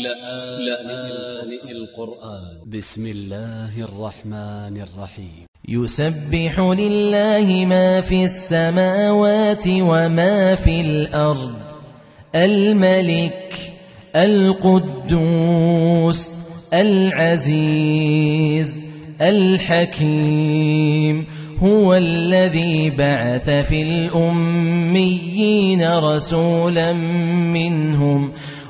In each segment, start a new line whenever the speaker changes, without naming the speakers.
لآن القرآن ب س م الله الرحمن الرحيم
يسبح لله ما في السماوات وما في الأرض الملك القدوس العزيز الحكيم هو الذي بعث في الأميين رسولا منهم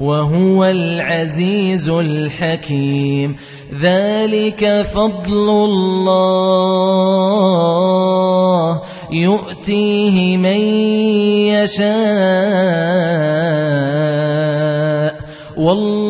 وهو العزيز الحكيم. ذلك فضل الله. يؤتيه من يشاء. والله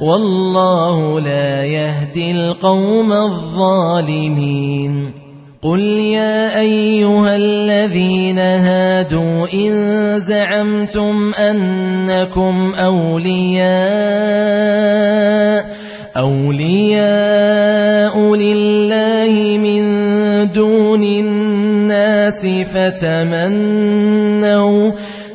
والله لا يهدي القوم الظالمين. قل يا أيها الذين هادوا إن زعمتم أنكم أولياء أولياء لله من دون الناس فتمنوا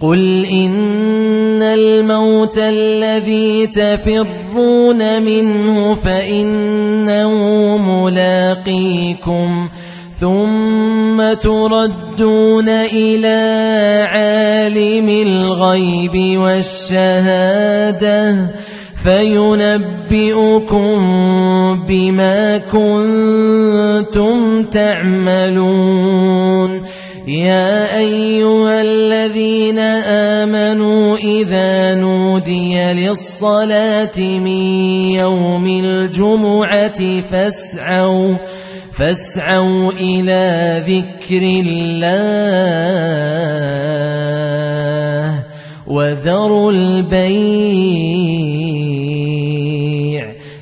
قل إن الموت الذي تفرون منه فإنه ملاقيكم ثم تردون إلى عالم الغيب والشهادة فينبئكم بما كنتم تعملون يا أيها الذين آمنوا إذا نودي للصلاة من يوم الجمعة فاسعوا فاسعوا إلى ذكر الله وذروا البيع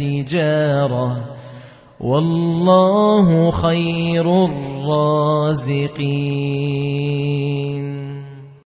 التجارة والله خير الرازقين